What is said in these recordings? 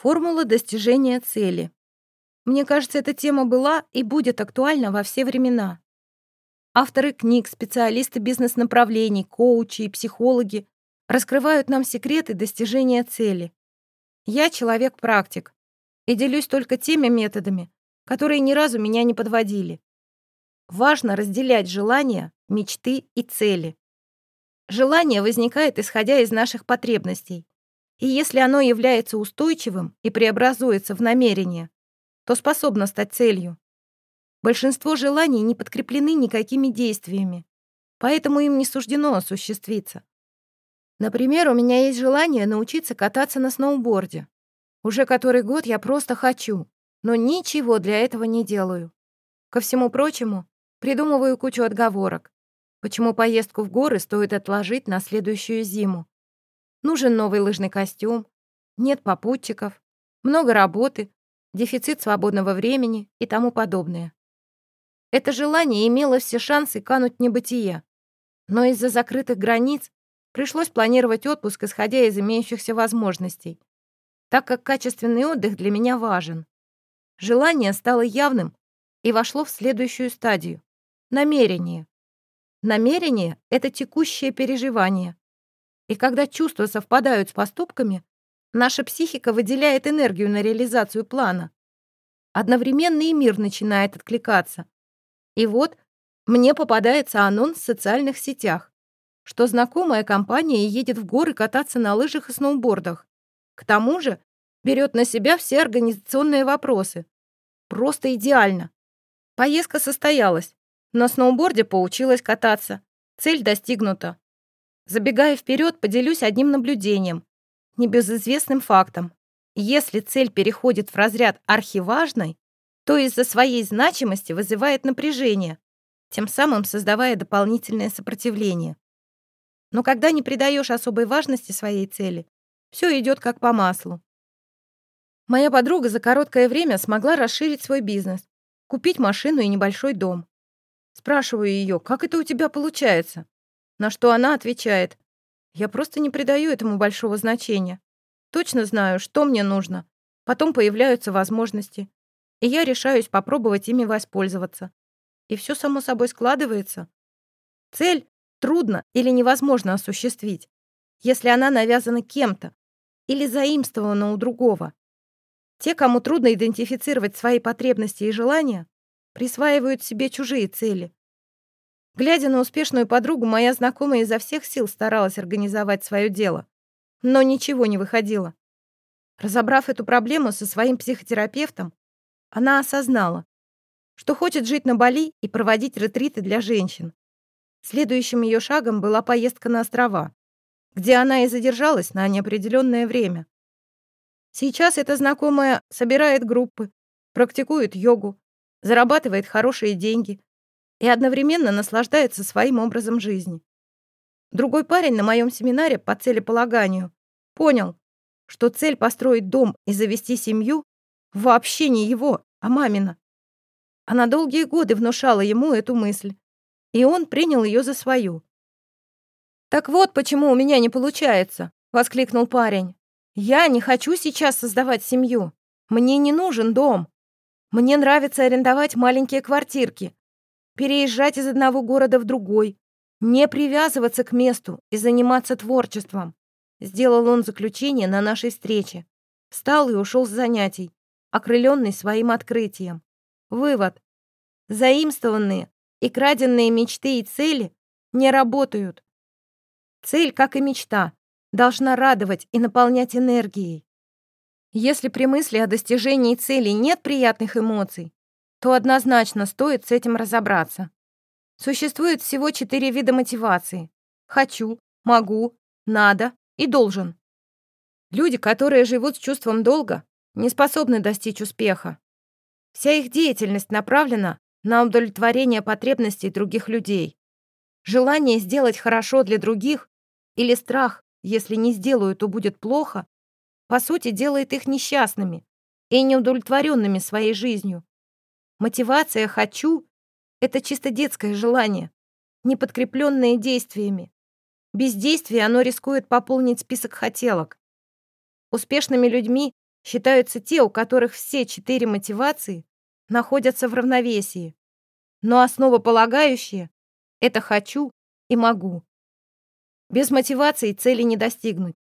Формула достижения цели. Мне кажется, эта тема была и будет актуальна во все времена. Авторы книг, специалисты бизнес-направлений, коучи и психологи раскрывают нам секреты достижения цели. Я человек-практик и делюсь только теми методами, которые ни разу меня не подводили. Важно разделять желания, мечты и цели. Желание возникает, исходя из наших потребностей. И если оно является устойчивым и преобразуется в намерение, то способно стать целью. Большинство желаний не подкреплены никакими действиями, поэтому им не суждено осуществиться. Например, у меня есть желание научиться кататься на сноуборде. Уже который год я просто хочу, но ничего для этого не делаю. Ко всему прочему, придумываю кучу отговорок. Почему поездку в горы стоит отложить на следующую зиму? Нужен новый лыжный костюм, нет попутчиков, много работы, дефицит свободного времени и тому подобное. Это желание имело все шансы кануть в небытие. Но из-за закрытых границ пришлось планировать отпуск, исходя из имеющихся возможностей, так как качественный отдых для меня важен. Желание стало явным и вошло в следующую стадию — намерение. Намерение — это текущее переживание, и когда чувства совпадают с поступками, наша психика выделяет энергию на реализацию плана. Одновременно и мир начинает откликаться. И вот мне попадается анонс в социальных сетях, что знакомая компания едет в горы кататься на лыжах и сноубордах. К тому же берет на себя все организационные вопросы. Просто идеально. Поездка состоялась. На сноуборде поучилась кататься. Цель достигнута. Забегая вперед, поделюсь одним наблюдением, небезызвестным фактом. Если цель переходит в разряд архиважной, то из-за своей значимости вызывает напряжение, тем самым создавая дополнительное сопротивление. Но когда не придаешь особой важности своей цели, все идет как по маслу. Моя подруга за короткое время смогла расширить свой бизнес, купить машину и небольшой дом. Спрашиваю ее, как это у тебя получается? На что она отвечает, «Я просто не придаю этому большого значения. Точно знаю, что мне нужно. Потом появляются возможности, и я решаюсь попробовать ими воспользоваться. И все само собой складывается. Цель трудно или невозможно осуществить, если она навязана кем-то или заимствована у другого. Те, кому трудно идентифицировать свои потребности и желания, присваивают себе чужие цели, Глядя на успешную подругу, моя знакомая изо всех сил старалась организовать свое дело. Но ничего не выходило. Разобрав эту проблему со своим психотерапевтом, она осознала, что хочет жить на Бали и проводить ретриты для женщин. Следующим ее шагом была поездка на острова, где она и задержалась на неопределенное время. Сейчас эта знакомая собирает группы, практикует йогу, зарабатывает хорошие деньги, и одновременно наслаждается своим образом жизни. Другой парень на моем семинаре по целеполаганию понял, что цель построить дом и завести семью вообще не его, а мамина. Она долгие годы внушала ему эту мысль, и он принял ее за свою. «Так вот, почему у меня не получается», — воскликнул парень. «Я не хочу сейчас создавать семью. Мне не нужен дом. Мне нравится арендовать маленькие квартирки, переезжать из одного города в другой, не привязываться к месту и заниматься творчеством. Сделал он заключение на нашей встрече. Встал и ушел с занятий, окрыленный своим открытием. Вывод. Заимствованные и краденные мечты и цели не работают. Цель, как и мечта, должна радовать и наполнять энергией. Если при мысли о достижении цели нет приятных эмоций, то однозначно стоит с этим разобраться. Существует всего четыре вида мотивации. Хочу, могу, надо и должен. Люди, которые живут с чувством долга, не способны достичь успеха. Вся их деятельность направлена на удовлетворение потребностей других людей. Желание сделать хорошо для других или страх, если не сделаю, то будет плохо, по сути, делает их несчастными и неудовлетворенными своей жизнью. Мотивация «хочу» — это чисто детское желание, не подкрепленное действиями. Без действия оно рискует пополнить список хотелок. Успешными людьми считаются те, у которых все четыре мотивации находятся в равновесии. Но основополагающие — это «хочу» и «могу». Без мотивации цели не достигнуть.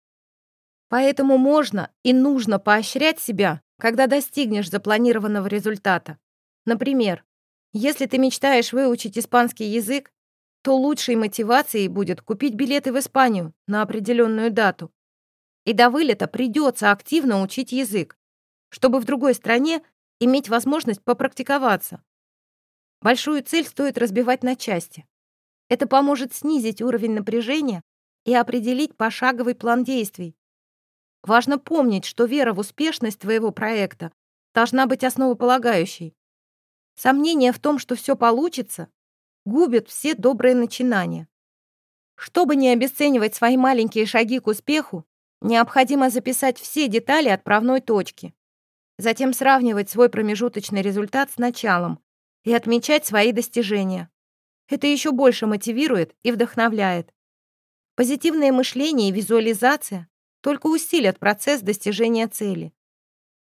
Поэтому можно и нужно поощрять себя, когда достигнешь запланированного результата. Например, если ты мечтаешь выучить испанский язык, то лучшей мотивацией будет купить билеты в Испанию на определенную дату. И до вылета придется активно учить язык, чтобы в другой стране иметь возможность попрактиковаться. Большую цель стоит разбивать на части. Это поможет снизить уровень напряжения и определить пошаговый план действий, Важно помнить, что вера в успешность твоего проекта должна быть основополагающей. Сомнение в том, что все получится, губит все добрые начинания. Чтобы не обесценивать свои маленькие шаги к успеху, необходимо записать все детали отправной точки, затем сравнивать свой промежуточный результат с началом и отмечать свои достижения. Это еще больше мотивирует и вдохновляет. Позитивное мышление и визуализация только усилят процесс достижения цели.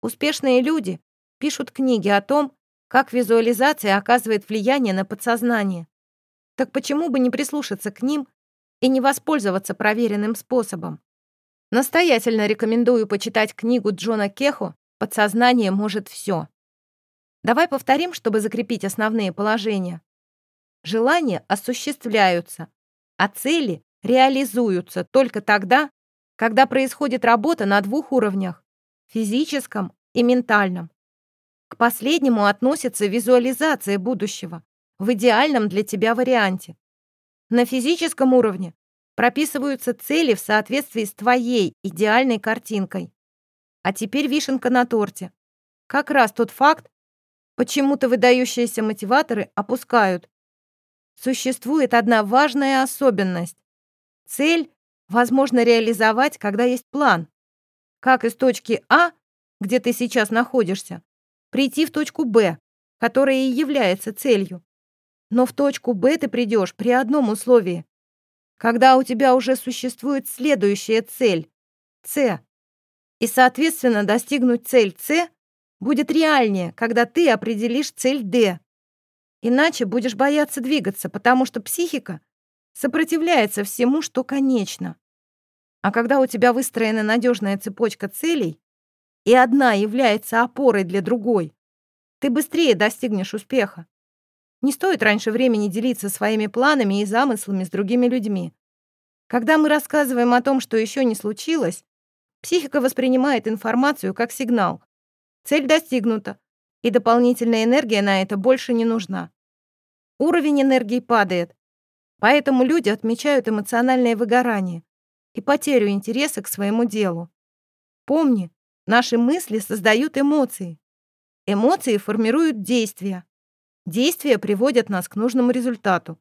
Успешные люди пишут книги о том, как визуализация оказывает влияние на подсознание. Так почему бы не прислушаться к ним и не воспользоваться проверенным способом? Настоятельно рекомендую почитать книгу Джона Кехо «Подсознание может все». Давай повторим, чтобы закрепить основные положения. Желания осуществляются, а цели реализуются только тогда, когда происходит работа на двух уровнях – физическом и ментальном. К последнему относится визуализация будущего в идеальном для тебя варианте. На физическом уровне прописываются цели в соответствии с твоей идеальной картинкой. А теперь вишенка на торте. Как раз тот факт, почему-то выдающиеся мотиваторы опускают. Существует одна важная особенность. Цель возможно реализовать, когда есть план. Как из точки А, где ты сейчас находишься, прийти в точку Б, которая и является целью. Но в точку Б ты придешь при одном условии. Когда у тебя уже существует следующая цель – С. И, соответственно, достигнуть цель С будет реальнее, когда ты определишь цель Д. Иначе будешь бояться двигаться, потому что психика сопротивляется всему, что конечно. А когда у тебя выстроена надежная цепочка целей, и одна является опорой для другой, ты быстрее достигнешь успеха. Не стоит раньше времени делиться своими планами и замыслами с другими людьми. Когда мы рассказываем о том, что еще не случилось, психика воспринимает информацию как сигнал. Цель достигнута, и дополнительная энергия на это больше не нужна. Уровень энергии падает, Поэтому люди отмечают эмоциональное выгорание и потерю интереса к своему делу. Помни, наши мысли создают эмоции. Эмоции формируют действия. Действия приводят нас к нужному результату.